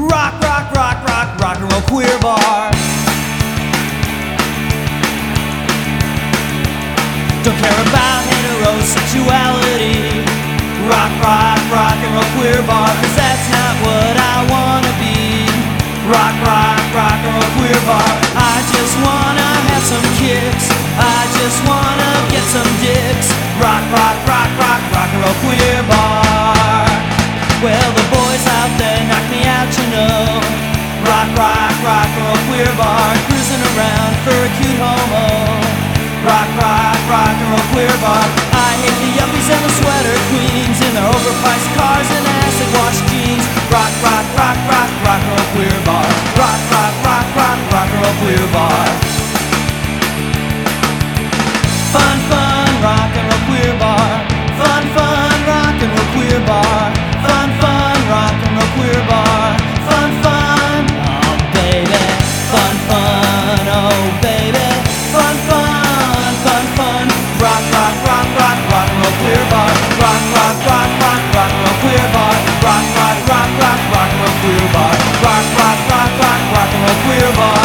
Rock, rock, rock, rock, rock and roll queer bar. Don't care about heterosexuality. Rock, rock, rock and roll queer bar, cause that's not what I wanna be. Rock, rock, rock and roll queer bar. I just wanna have some kicks. I just wanna get some dicks. Rock, rock, rock, rock, rock and roll queer bar. Rock, rock, rock roll queer bar, cruising around for a cute homo. Oh. Rock, rock, rock and roll queer bar. I hate the yuppies and the sweater queens in their overpriced cars and acid wash jeans. Rock, rock, rock, rock, rock roll queer bar. Rock, rock, rock, rock, rock roll queer bar. oh baby. Fun, fun, fun, fun. Rock, rock, rock, rock, rock roll queer bar. Rock, rock, rock, rock, roll queer bar. Rock, rock, rock, rock, roll queer bar. Rock, rock, rock, rock, roll queer bar.